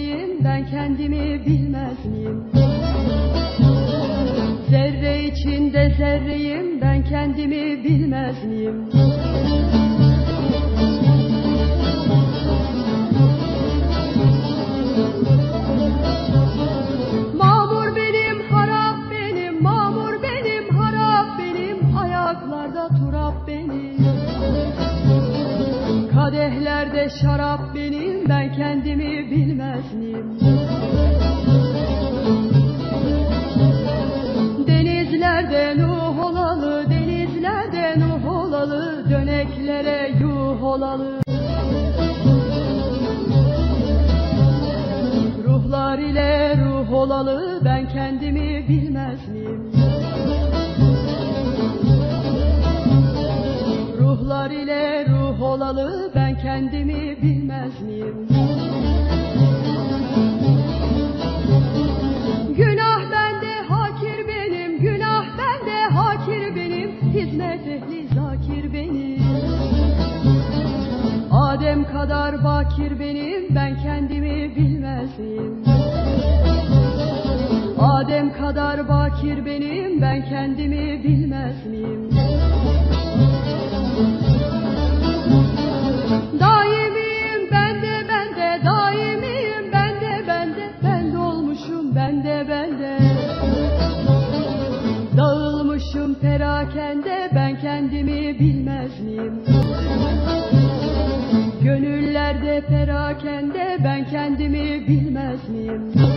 bileyim ben kendimi bilmez miyim? Zerre içinde zerreyim ben kendimi bilmez miyim? Mamur benim, harap benim, mamur benim, harap benim, ayaklarda turap benim. Kadehlerde şarap benim, ben kendimi bilmez miyim? Denizlerde Nuh olalı, denizlerde Nuh olalı, döneklere yuh olalı. Ruhlar ile ruh olalı, ben kendimi bilmez? Olalı, ben kendimi bilmez miyim? Günah bende, hakir benim, günah bende, hakir benim, hizmet ehli zakir benim. Adem kadar bakir benim, ben kendimi bilmez miyim? Adem kadar bakir benim, ben kendimi bilmez miyim? Perakende, ben kendimi bilmez miyim? Gönüllerde perakende, ben kendimi bilmez miyim?